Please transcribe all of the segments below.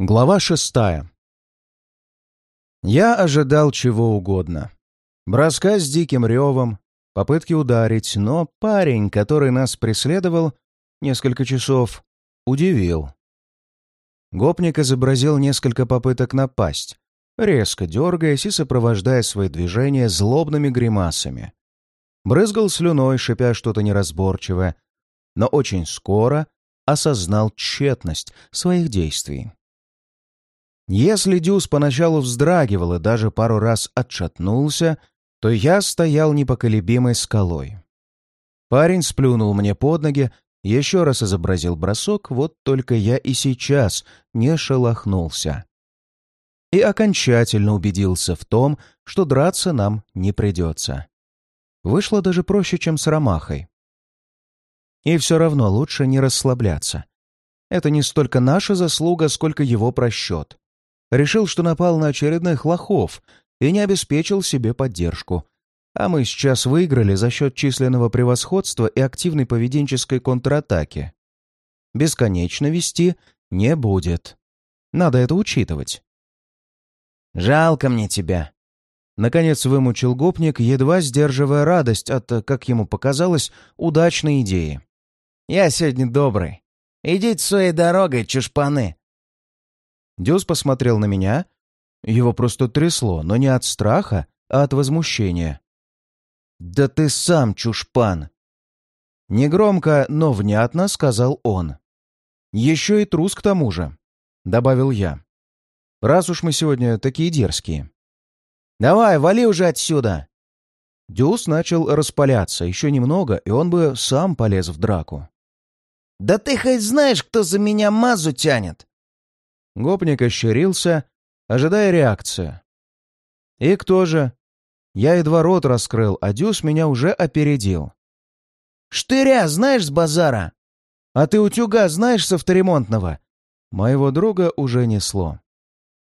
Глава шестая. Я ожидал чего угодно. Броска с диким ревом, попытки ударить, но парень, который нас преследовал несколько часов, удивил. Гопник изобразил несколько попыток напасть, резко дергаясь и сопровождая свои движения злобными гримасами. Брызгал слюной, шипя что-то неразборчивое, но очень скоро осознал тщетность своих действий. Если Дюс поначалу вздрагивал и даже пару раз отшатнулся, то я стоял непоколебимой скалой. Парень сплюнул мне под ноги, еще раз изобразил бросок, вот только я и сейчас не шелохнулся. И окончательно убедился в том, что драться нам не придется. Вышло даже проще, чем с Ромахой. И все равно лучше не расслабляться. Это не столько наша заслуга, сколько его просчет решил, что напал на очередных лохов и не обеспечил себе поддержку. А мы сейчас выиграли за счет численного превосходства и активной поведенческой контратаки. Бесконечно вести не будет. Надо это учитывать. «Жалко мне тебя», — наконец вымучил гопник, едва сдерживая радость от, как ему показалось, удачной идеи. «Я сегодня добрый. Идите своей дорогой, чушпаны. Дюс посмотрел на меня. Его просто трясло, но не от страха, а от возмущения. «Да ты сам чушпан!» Негромко, но внятно сказал он. «Еще и трус к тому же», — добавил я. «Раз уж мы сегодня такие дерзкие». «Давай, вали уже отсюда!» Дюс начал распаляться. Еще немного, и он бы сам полез в драку. «Да ты хоть знаешь, кто за меня мазу тянет?» Гопник ощерился, ожидая реакции. «И кто же?» Я едва рот раскрыл, а Дюс меня уже опередил. «Штыря знаешь с базара? А ты утюга знаешь с авторемонтного?» Моего друга уже несло.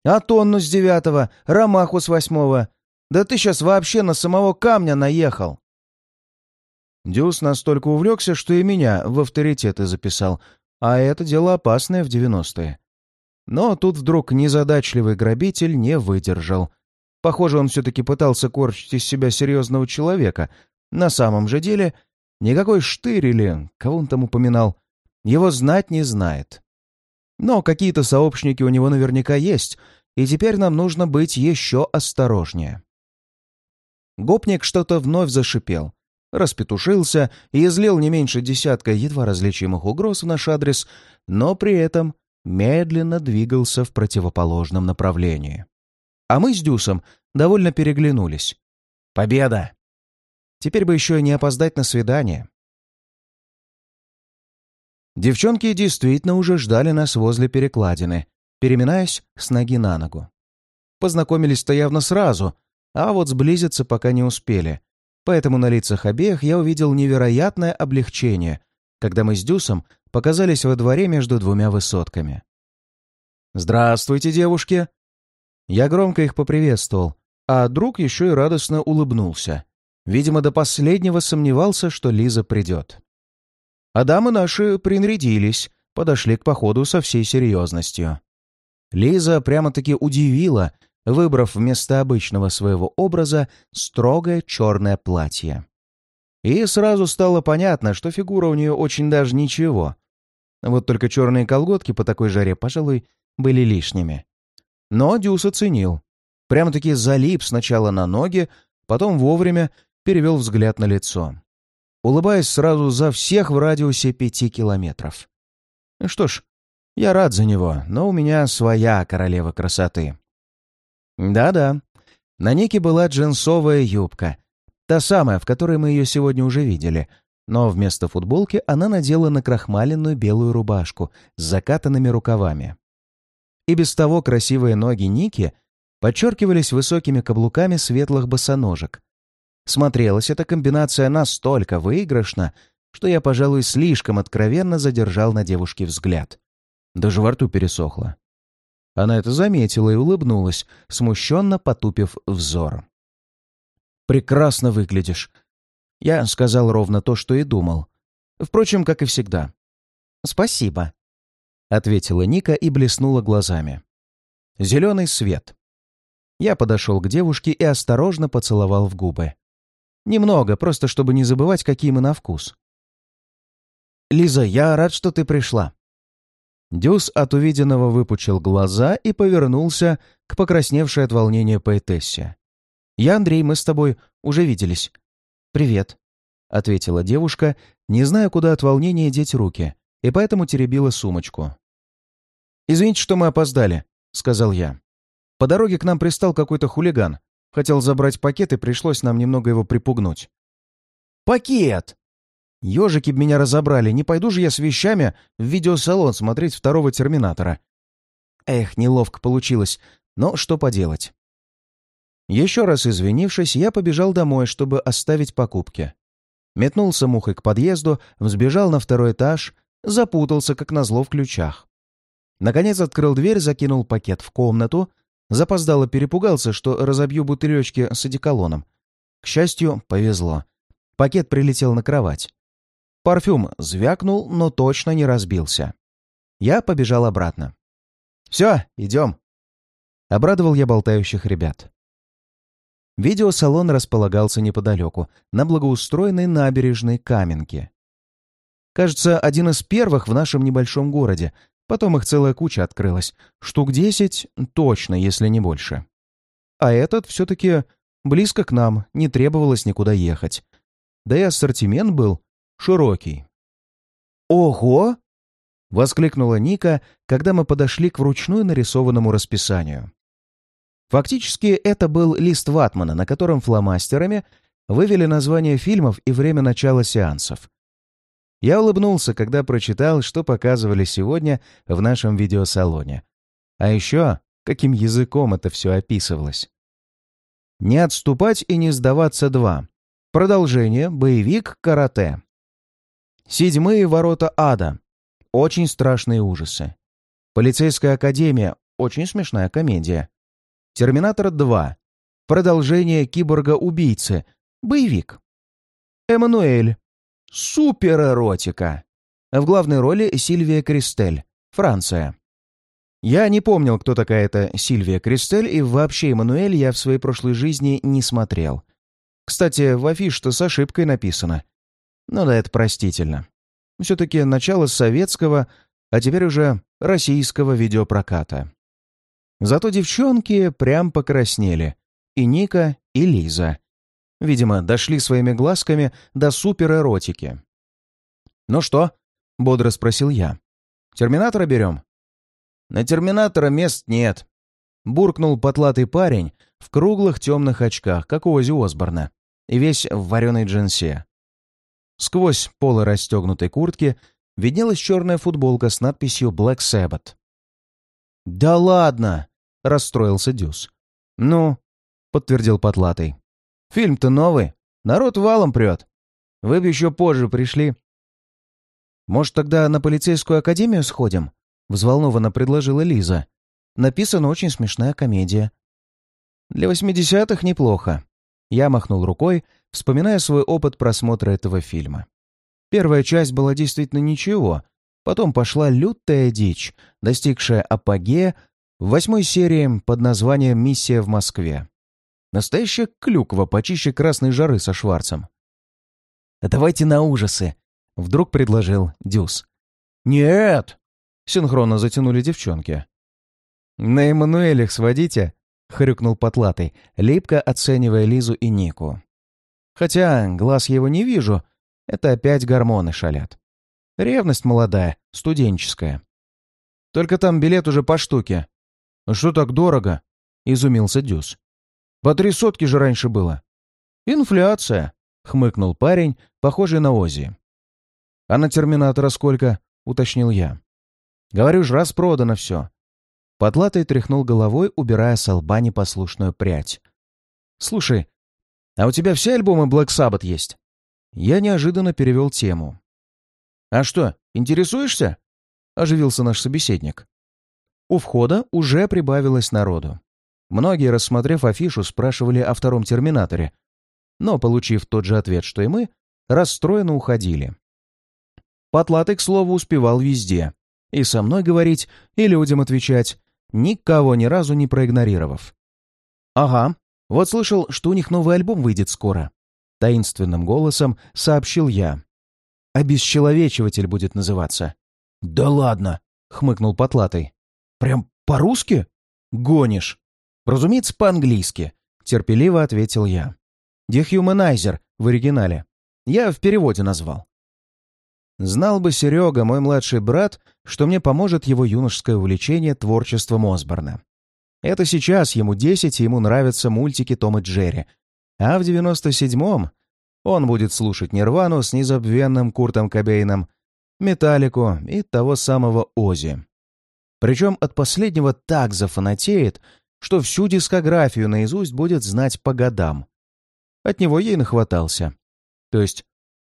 «А тонну с девятого, ромаху с восьмого. Да ты сейчас вообще на самого камня наехал!» Дюс настолько увлекся, что и меня в авторитеты записал, а это дело опасное в девяностые. Но тут вдруг незадачливый грабитель не выдержал. Похоже, он все-таки пытался корчить из себя серьезного человека. На самом же деле, никакой штырь или, кого он там упоминал, его знать не знает. Но какие-то сообщники у него наверняка есть, и теперь нам нужно быть еще осторожнее. Гопник что-то вновь зашипел, распетушился и излил не меньше десятка едва различимых угроз в наш адрес, но при этом медленно двигался в противоположном направлении. А мы с Дюсом довольно переглянулись. Победа! Теперь бы еще и не опоздать на свидание. Девчонки действительно уже ждали нас возле перекладины, переминаясь с ноги на ногу. Познакомились-то явно сразу, а вот сблизиться пока не успели. Поэтому на лицах обеих я увидел невероятное облегчение, когда мы с Дюсом показались во дворе между двумя высотками. «Здравствуйте, девушки!» Я громко их поприветствовал, а друг еще и радостно улыбнулся. Видимо, до последнего сомневался, что Лиза придет. А дамы наши принарядились, подошли к походу со всей серьезностью. Лиза прямо-таки удивила, выбрав вместо обычного своего образа строгое черное платье. И сразу стало понятно, что фигура у нее очень даже ничего, вот только черные колготки по такой жаре, пожалуй, были лишними. Но Дюс оценил. Прямо-таки залип сначала на ноги, потом вовремя перевел взгляд на лицо. Улыбаясь сразу за всех в радиусе пяти километров. Что ж, я рад за него, но у меня своя королева красоты. Да-да, на Нике была джинсовая юбка. Та самая, в которой мы ее сегодня уже видели — но вместо футболки она надела накрахмаленную белую рубашку с закатанными рукавами. И без того красивые ноги Ники подчеркивались высокими каблуками светлых босоножек. Смотрелась эта комбинация настолько выигрышно, что я, пожалуй, слишком откровенно задержал на девушке взгляд. Даже во рту пересохло. Она это заметила и улыбнулась, смущенно потупив взор. «Прекрасно выглядишь», я сказал ровно то, что и думал. Впрочем, как и всегда. «Спасибо», — ответила Ника и блеснула глазами. Зеленый свет. Я подошел к девушке и осторожно поцеловал в губы. Немного, просто чтобы не забывать, какие мы на вкус. «Лиза, я рад, что ты пришла». Дюс от увиденного выпучил глаза и повернулся к покрасневшей от волнения поэтессе. «Я Андрей, мы с тобой уже виделись». «Привет», — ответила девушка, не зная, куда от волнения деть руки, и поэтому теребила сумочку. «Извините, что мы опоздали», — сказал я. «По дороге к нам пристал какой-то хулиган. Хотел забрать пакет, и пришлось нам немного его припугнуть». «Пакет!» Ежики б меня разобрали, не пойду же я с вещами в видеосалон смотреть второго Терминатора. Эх, неловко получилось, но что поделать. Еще раз извинившись, я побежал домой, чтобы оставить покупки. Метнулся мухой к подъезду, взбежал на второй этаж, запутался, как назло, в ключах. Наконец открыл дверь, закинул пакет в комнату, запоздало перепугался, что разобью бутылечки с одеколоном. К счастью, повезло. Пакет прилетел на кровать. Парфюм звякнул, но точно не разбился. Я побежал обратно. «Все, идем!» Обрадовал я болтающих ребят. Видеосалон располагался неподалеку, на благоустроенной набережной Каменке. Кажется, один из первых в нашем небольшом городе. Потом их целая куча открылась. Штук десять точно, если не больше. А этот все-таки близко к нам, не требовалось никуда ехать. Да и ассортимент был широкий. «Ого!» — воскликнула Ника, когда мы подошли к вручную нарисованному расписанию. Фактически это был лист ватмана, на котором фломастерами вывели название фильмов и время начала сеансов. Я улыбнулся, когда прочитал, что показывали сегодня в нашем видеосалоне. А еще, каким языком это все описывалось. «Не отступать и не сдаваться два». Продолжение «Боевик карате». Седьмые ворота ада. Очень страшные ужасы. Полицейская академия. Очень смешная комедия. Терминатор 2. Продолжение киборга-убийцы. Боевик. Эммануэль. Суперэротика. В главной роли Сильвия Кристель. Франция. Я не помнил, кто такая эта Сильвия Кристель, и вообще Эммануэль я в своей прошлой жизни не смотрел. Кстати, в афише-то с ошибкой написано — ну да, это простительно. Все-таки начало советского, а теперь уже российского видеопроката. Зато девчонки прям покраснели. И Ника, и Лиза. Видимо, дошли своими глазками до суперэротики. «Ну что?» — бодро спросил я. «Терминатора берем?» «На Терминатора мест нет», — буркнул потлатый парень в круглых темных очках, как у Ози Осборна, и весь в вареной джинсе. Сквозь полы расстегнутой куртки виднелась черная футболка с надписью «Black Sabbath». «Да ладно!» — расстроился Дюс. «Ну?» — подтвердил Потлатый. «Фильм-то новый. Народ валом прет. Вы бы еще позже пришли». «Может, тогда на полицейскую академию сходим?» — взволнованно предложила Лиза. «Написана очень смешная комедия». «Для восьмидесятых неплохо». Я махнул рукой, вспоминая свой опыт просмотра этого фильма. Первая часть была действительно ничего, потом пошла лютая дичь, достигшая апогея в восьмой серии под названием «Миссия в Москве». Настоящая клюква почище красной жары со Шварцем. «Давайте на ужасы», — вдруг предложил Дюс. «Нет!» — синхронно затянули девчонки. «На Эммануэлях сводите?» — хрюкнул Потлатый, липко оценивая Лизу и Нику. Хотя глаз его не вижу, это опять гормоны шалят. Ревность молодая, студенческая. Только там билет уже по штуке. Что так дорого? Изумился Дюс. По три сотки же раньше было. Инфляция, хмыкнул парень, похожий на Ози. А на Терминатора сколько? Уточнил я. Говорю ж, распродано все. Потлатый тряхнул головой, убирая с лба непослушную прядь. «Слушай, а у тебя все альбомы Black Sabbath есть?» Я неожиданно перевел тему. «А что, интересуешься?» — оживился наш собеседник. У входа уже прибавилось народу. Многие, рассмотрев афишу, спрашивали о втором «Терминаторе», но, получив тот же ответ, что и мы, расстроенно уходили. Потлатый, к слову, успевал везде. И со мной говорить, и людям отвечать, никого ни разу не проигнорировав. «Ага, вот слышал, что у них новый альбом выйдет скоро», — таинственным голосом сообщил я. «Обесчеловечиватель будет называться». «Да ладно!» — хмыкнул Потлатый. «Прям по-русски?» «Гонишь!» «Разумеется, по-английски», — терпеливо ответил я. «Дехуманайзер» в оригинале. Я в переводе назвал. Знал бы Серега, мой младший брат, что мне поможет его юношеское увлечение творчеством Осборна. Это сейчас ему десять, и ему нравятся мультики Том и Джерри. А в девяносто седьмом он будет слушать Нирвану с незабвенным Куртом Кобейном, Металлику и того самого Ози. Причем от последнего так зафанатеет, что всю дискографию наизусть будет знать по годам. От него ей нахватался. То есть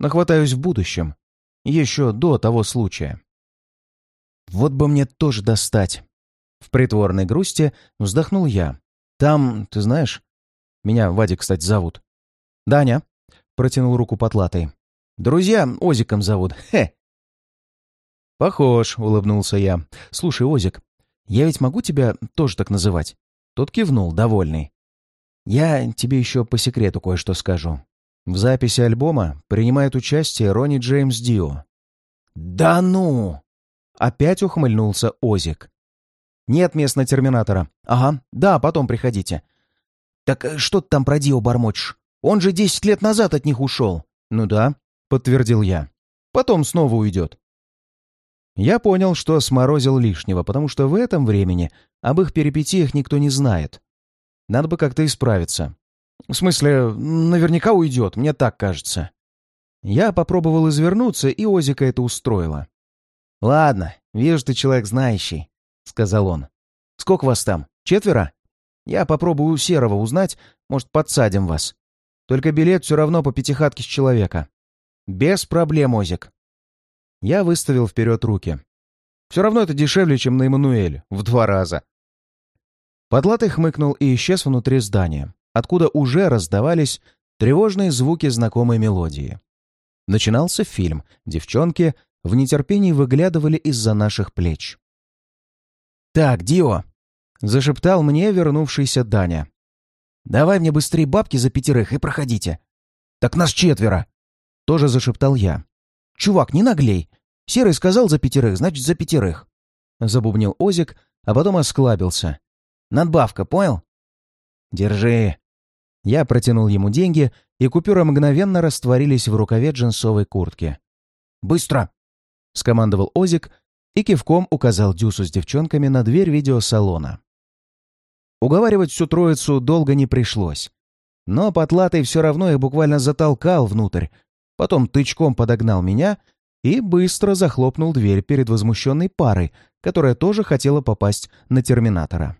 нахватаюсь в будущем, еще до того случая. Вот бы мне тоже достать. В притворной грусти вздохнул я. Там, ты знаешь, меня Вадик, кстати, зовут. Даня, протянул руку потлатый. Друзья Озиком зовут. Хе. Похож, улыбнулся я. Слушай, Озик, я ведь могу тебя тоже так называть? Тот кивнул, довольный. «Я тебе еще по секрету кое-что скажу. В записи альбома принимает участие Ронни Джеймс Дио». «Да ну!» Опять ухмыльнулся Озик. «Нет мест на Терминатора. Ага, да, потом приходите». «Так э, что ты там про Дио бормочешь? Он же десять лет назад от них ушел». «Ну да», — подтвердил я. «Потом снова уйдет». Я понял, что сморозил лишнего, потому что в этом времени об их перипетиях никто не знает. Надо бы как-то исправиться. В смысле, наверняка уйдет, мне так кажется. Я попробовал извернуться, и Озика это устроило. «Ладно, вижу, ты человек знающий», — сказал он. «Сколько вас там? Четверо? Я попробую у Серого узнать, может, подсадим вас. Только билет все равно по пятихатке с человека». «Без проблем, Озик». Я выставил вперед руки. Все равно это дешевле, чем на Эммануэль. В два раза. Подлатый хмыкнул и исчез внутри здания, откуда уже раздавались тревожные звуки знакомой мелодии. Начинался фильм. Девчонки в нетерпении выглядывали из-за наших плеч. «Так, Дио!» — зашептал мне вернувшийся Даня. «Давай мне быстрее бабки за пятерых и проходите». «Так нас четверо!» — тоже зашептал я. «Чувак, не наглей. Серый сказал за пятерых, значит, за пятерых». Забубнил Озик, а потом осклабился. «Надбавка, понял?» «Держи». Я протянул ему деньги, и купюры мгновенно растворились в рукаве джинсовой куртки. «Быстро!» — скомандовал Озик и кивком указал Дюсу с девчонками на дверь видеосалона. Уговаривать всю троицу долго не пришлось. Но Потлатый все равно их буквально затолкал внутрь, потом тычком подогнал меня и быстро захлопнул дверь перед возмущенной парой, которая тоже хотела попасть на терминатора.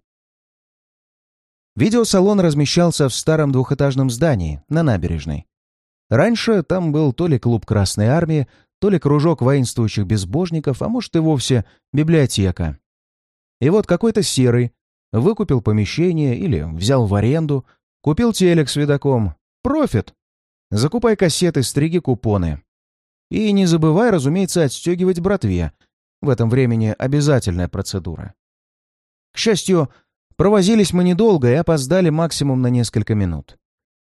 Видеосалон размещался в старом двухэтажном здании на набережной. Раньше там был то ли клуб Красной Армии, то ли кружок воинствующих безбожников, а может и вовсе библиотека. И вот какой-то серый выкупил помещение или взял в аренду, купил телек с видоком. Профит! Закупай кассеты, стриги купоны. И не забывай, разумеется, отстегивать братве. В этом времени обязательная процедура. К счастью, провозились мы недолго и опоздали максимум на несколько минут.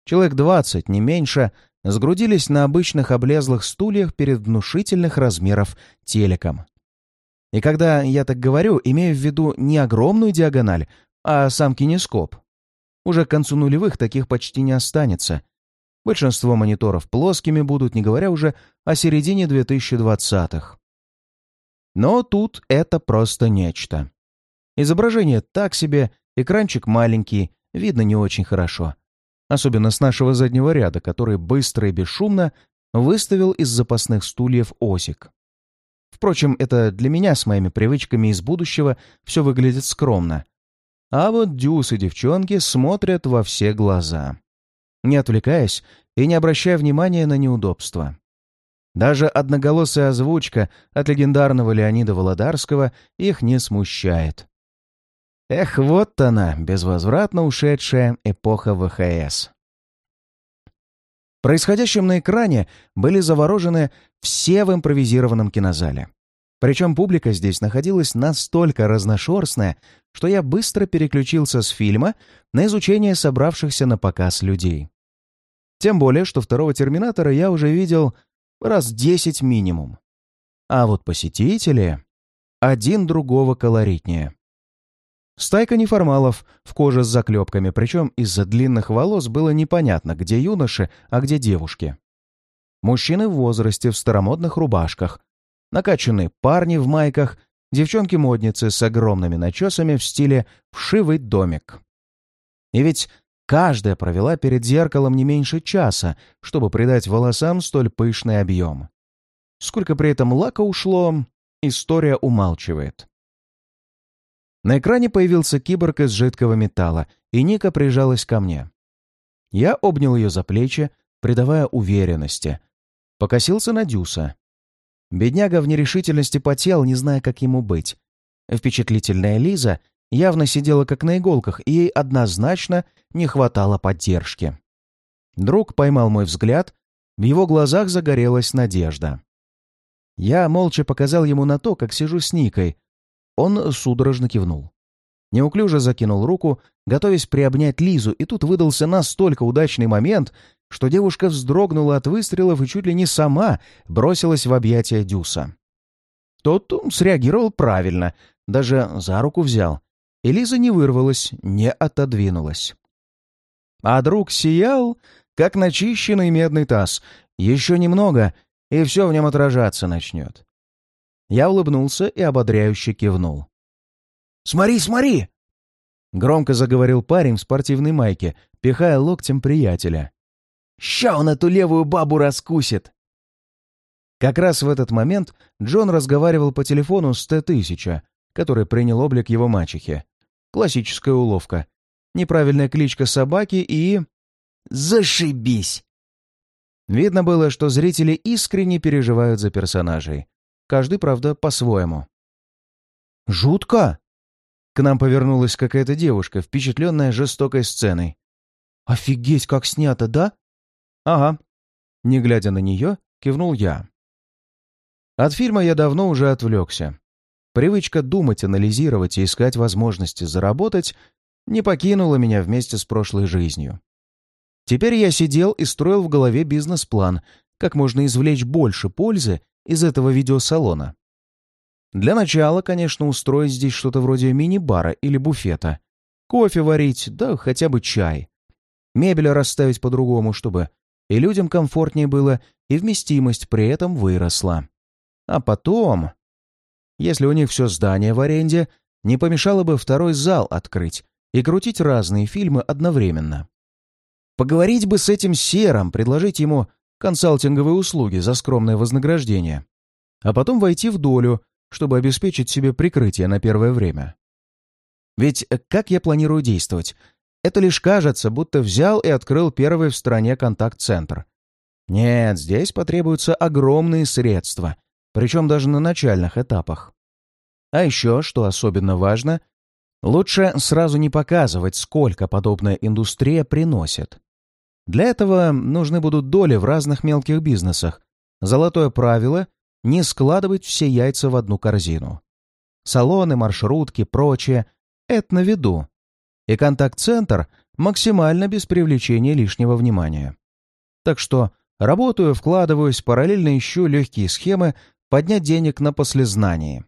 Человек двадцать, не меньше, сгрудились на обычных облезлых стульях перед внушительных размеров телеком. И когда я так говорю, имею в виду не огромную диагональ, а сам кинескоп. Уже к концу нулевых таких почти не останется — Большинство мониторов плоскими будут, не говоря уже о середине 2020-х. Но тут это просто нечто. Изображение так себе, экранчик маленький, видно не очень хорошо. Особенно с нашего заднего ряда, который быстро и бесшумно выставил из запасных стульев осик. Впрочем, это для меня с моими привычками из будущего все выглядит скромно. А вот дюс и девчонки смотрят во все глаза не отвлекаясь и не обращая внимания на неудобства. Даже одноголосая озвучка от легендарного Леонида Володарского их не смущает. Эх, вот она, безвозвратно ушедшая эпоха ВХС. Происходящим на экране были заворожены все в импровизированном кинозале. Причем публика здесь находилась настолько разношерстная, что я быстро переключился с фильма на изучение собравшихся на показ людей. Тем более, что второго «Терминатора» я уже видел раз десять минимум. А вот посетители... Один другого колоритнее. Стайка неформалов в коже с заклепками, причем из-за длинных волос было непонятно, где юноши, а где девушки. Мужчины в возрасте в старомодных рубашках, накачанные парни в майках, девчонки-модницы с огромными начесами в стиле «вшивый домик». И ведь каждая провела перед зеркалом не меньше часа, чтобы придать волосам столь пышный объем. Сколько при этом лака ушло, история умалчивает. На экране появился киборг из жидкого металла, и Ника прижалась ко мне. Я обнял ее за плечи, придавая уверенности. Покосился на Дюса. Бедняга в нерешительности потел, не зная, как ему быть. Впечатлительная Лиза явно сидела как на иголках, и ей однозначно не хватало поддержки. Друг поймал мой взгляд, в его глазах загорелась надежда. Я молча показал ему на то, как сижу с Никой. Он судорожно кивнул. Неуклюже закинул руку, готовясь приобнять Лизу, и тут выдался настолько удачный момент, что девушка вздрогнула от выстрелов и чуть ли не сама бросилась в объятия Дюса. Тот среагировал правильно, даже за руку взял, и Лиза не вырвалась, не отодвинулась. А друг сиял, как начищенный медный таз. Еще немного, и все в нем отражаться начнет. Я улыбнулся и ободряюще кивнул. «Смотри, смотри!» Громко заговорил парень в спортивной майке, пихая локтем приятеля. «Ща он эту левую бабу раскусит!» Как раз в этот момент Джон разговаривал по телефону с Т-1000, который принял облик его мачехи. Классическая уловка. Неправильная кличка собаки и... «Зашибись!» Видно было, что зрители искренне переживают за персонажей. Каждый, правда, по-своему. «Жутко!» К нам повернулась какая-то девушка, впечатленная жестокой сценой. «Офигеть, как снято, да?» «Ага». Не глядя на нее, кивнул я. От фильма я давно уже отвлекся. Привычка думать, анализировать и искать возможности заработать не покинула меня вместе с прошлой жизнью. Теперь я сидел и строил в голове бизнес-план, как можно извлечь больше пользы из этого видеосалона. Для начала, конечно, устроить здесь что-то вроде мини-бара или буфета. Кофе варить, да хотя бы чай. Мебель расставить по-другому, чтобы и людям комфортнее было, и вместимость при этом выросла. А потом, если у них все здание в аренде, не помешало бы второй зал открыть и крутить разные фильмы одновременно. Поговорить бы с этим серым, предложить ему консалтинговые услуги за скромное вознаграждение, а потом войти в долю, чтобы обеспечить себе прикрытие на первое время. Ведь э, как я планирую действовать? Это лишь кажется, будто взял и открыл первый в стране контакт-центр. Нет, здесь потребуются огромные средства, причем даже на начальных этапах. А еще, что особенно важно, лучше сразу не показывать, сколько подобная индустрия приносит. Для этого нужны будут доли в разных мелких бизнесах. Золотое правило — не складывать все яйца в одну корзину. Салоны, маршрутки, прочее — это на виду. И контакт-центр максимально без привлечения лишнего внимания. Так что работаю, вкладываюсь, параллельно ищу легкие схемы поднять денег на послезнании.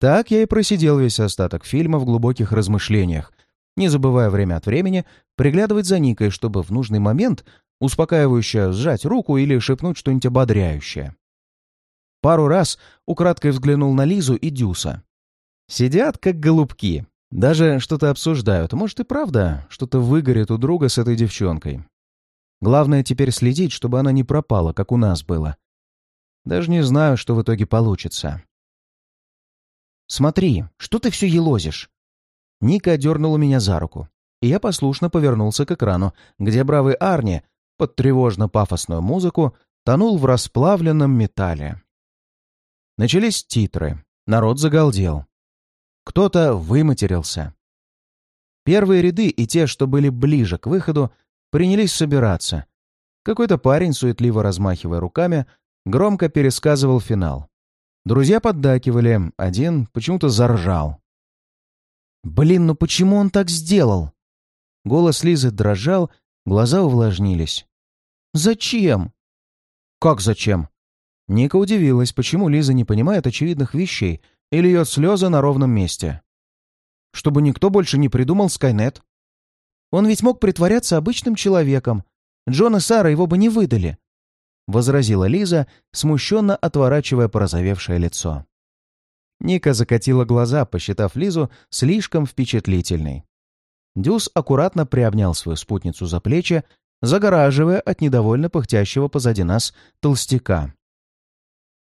Так я и просидел весь остаток фильма в глубоких размышлениях, не забывая время от времени приглядывать за Никой, чтобы в нужный момент успокаивающе сжать руку или шепнуть что-нибудь ободряющее. Пару раз украдкой взглянул на Лизу и Дюса. Сидят, как голубки. Даже что-то обсуждают. Может и правда, что-то выгорит у друга с этой девчонкой. Главное теперь следить, чтобы она не пропала, как у нас было. Даже не знаю, что в итоге получится. «Смотри, что ты все елозишь?» Ника дернула меня за руку, и я послушно повернулся к экрану, где бравый Арни, под тревожно-пафосную музыку, тонул в расплавленном металле. Начались титры. Народ загалдел. Кто-то выматерился. Первые ряды и те, что были ближе к выходу, принялись собираться. Какой-то парень, суетливо размахивая руками, громко пересказывал финал. Друзья поддакивали, один почему-то заржал. «Блин, ну почему он так сделал?» Голос Лизы дрожал, глаза увлажнились. «Зачем?» «Как зачем?» Ника удивилась, почему Лиза не понимает очевидных вещей и льет слезы на ровном месте. «Чтобы никто больше не придумал Скайнет. Он ведь мог притворяться обычным человеком. Джон и Сара его бы не выдали», — возразила Лиза, смущенно отворачивая порозовевшее лицо. Ника закатила глаза, посчитав Лизу слишком впечатлительной. Дюс аккуратно приобнял свою спутницу за плечи, загораживая от недовольно пыхтящего позади нас толстяка.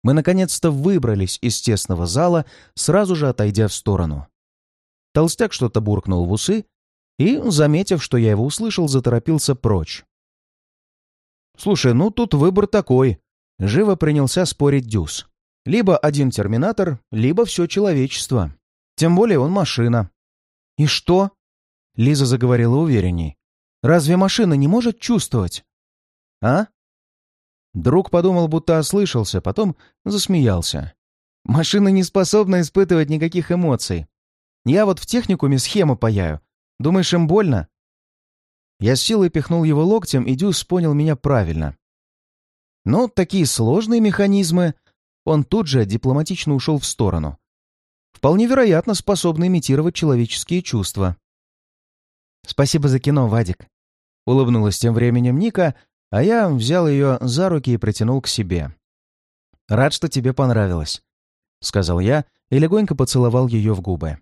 Мы наконец-то выбрались из тесного зала, сразу же отойдя в сторону. Толстяк что-то буркнул в усы и, заметив, что я его услышал, заторопился прочь. «Слушай, ну тут выбор такой», — живо принялся спорить Дюс. «Либо один терминатор, либо все человечество. Тем более он машина». «И что?» — Лиза заговорила уверенней. «Разве машина не может чувствовать?» «А?» Друг подумал, будто ослышался, потом засмеялся. «Машина не способна испытывать никаких эмоций. Я вот в техникуме схему паяю. Думаешь, им больно?» Я с силой пихнул его локтем, и Дюс понял меня правильно. Но такие сложные механизмы... Он тут же дипломатично ушел в сторону. Вполне вероятно, способны имитировать человеческие чувства. «Спасибо за кино, Вадик», — улыбнулась тем временем Ника, а я взял ее за руки и притянул к себе. «Рад, что тебе понравилось», — сказал я и легонько поцеловал ее в губы.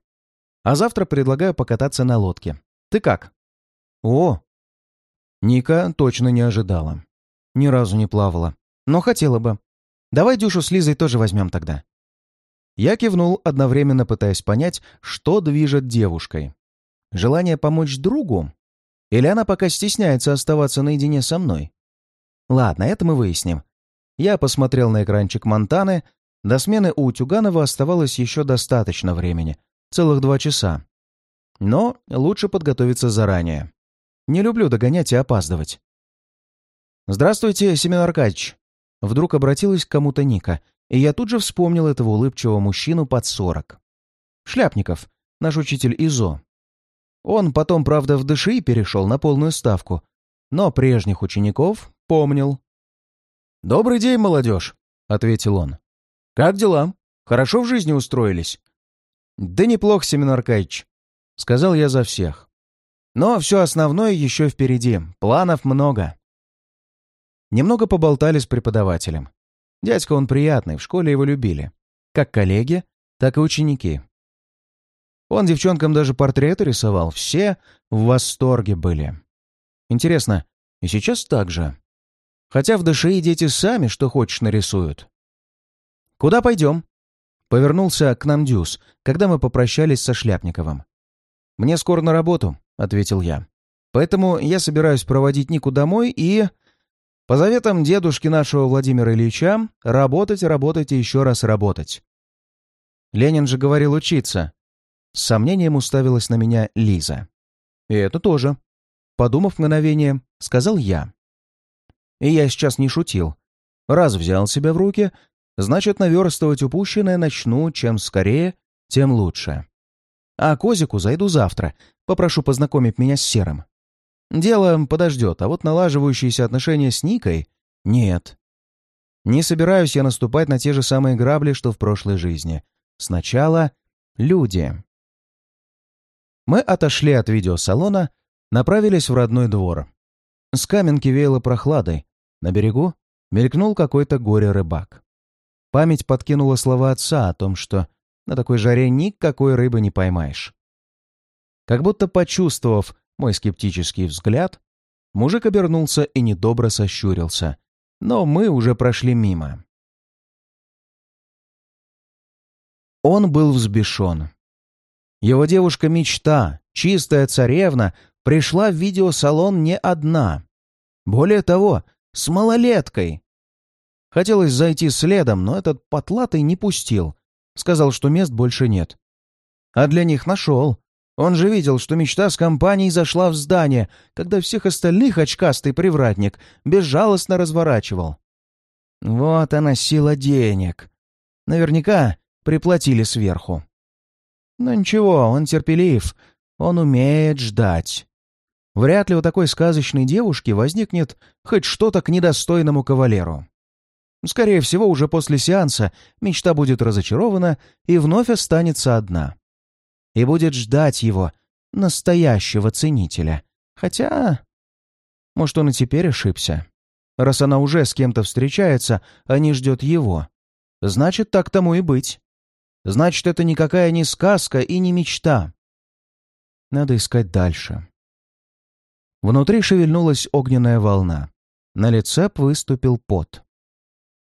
«А завтра предлагаю покататься на лодке. Ты как?» «О!» Ника точно не ожидала. Ни разу не плавала. Но хотела бы. Давай Дюшу с Лизой тоже возьмем тогда. Я кивнул, одновременно пытаясь понять, что движет девушкой. Желание помочь другу? Или она пока стесняется оставаться наедине со мной? Ладно, это мы выясним. Я посмотрел на экранчик Монтаны. До смены у Утюганова оставалось еще достаточно времени. Целых два часа. Но лучше подготовиться заранее. Не люблю догонять и опаздывать. «Здравствуйте, Семен Аркадьевич!» Вдруг обратилась к кому-то Ника, и я тут же вспомнил этого улыбчивого мужчину под сорок. Шляпников, наш учитель ИЗО. Он потом, правда, в ДШИ перешел на полную ставку, но прежних учеников помнил. «Добрый день, молодежь!» — ответил он. «Как дела? Хорошо в жизни устроились?» «Да неплохо, Семен Аркадьевич», — сказал я за всех. «Но все основное еще впереди, планов много». Немного поболтали с преподавателем. Дядька он приятный, в школе его любили. Как коллеги, так и ученики. Он девчонкам даже портреты рисовал, все в восторге были. Интересно, и сейчас так же? Хотя в ДШИ дети сами что хочешь нарисуют. «Куда пойдем?» Повернулся к нам Дюс, когда мы попрощались со Шляпниковым. «Мне скоро на работу», — ответил я. «Поэтому я собираюсь проводить Нику домой и...» По заветам дедушки нашего Владимира Ильича, работать, работать и еще раз работать. Ленин же говорил учиться. С сомнением уставилась на меня Лиза. И это тоже. Подумав мгновение, сказал я. И я сейчас не шутил. Раз взял себя в руки, значит, наверстывать упущенное начну, чем скорее, тем лучше. А к Озику зайду завтра, попрошу познакомить меня с Серым. Дело подождет, а вот налаживающиеся отношения с Никой — нет. Не собираюсь я наступать на те же самые грабли, что в прошлой жизни. Сначала люди. Мы отошли от видеосалона, направились в родной двор. С каменки веяло прохладой, на берегу мелькнул какой-то горе-рыбак. Память подкинула слова отца о том, что на такой жаре никакой рыбы не поймаешь. Как будто почувствовав мой скептический взгляд, мужик обернулся и недобро сощурился, но мы уже прошли мимо. Он был взбешен. Его девушка-мечта, чистая царевна, пришла в видеосалон не одна. Более того, с малолеткой. Хотелось зайти следом, но этот потлатый не пустил. Сказал, что мест больше нет. А для них нашел. Он же видел, что мечта с компанией зашла в здание, когда всех остальных очкастый привратник безжалостно разворачивал. Вот она сила денег. Наверняка приплатили сверху. Но ничего, он терпелив, он умеет ждать. Вряд ли у такой сказочной девушки возникнет хоть что-то к недостойному кавалеру. Скорее всего, уже после сеанса мечта будет разочарована и вновь останется одна. И будет ждать его, настоящего ценителя. Хотя... Может, он и теперь ошибся. Раз она уже с кем-то встречается, а не ждет его. Значит, так тому и быть. Значит, это никакая не сказка и не мечта. Надо искать дальше. Внутри шевельнулась огненная волна. На лице выступил пот.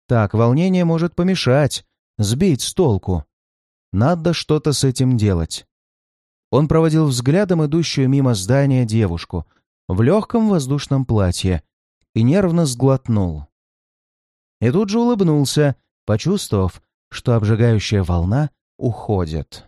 Так, волнение может помешать, сбить с толку. Надо что-то с этим делать. Он проводил взглядом идущую мимо здания девушку в легком воздушном платье и нервно сглотнул. И тут же улыбнулся, почувствовав, что обжигающая волна уходит.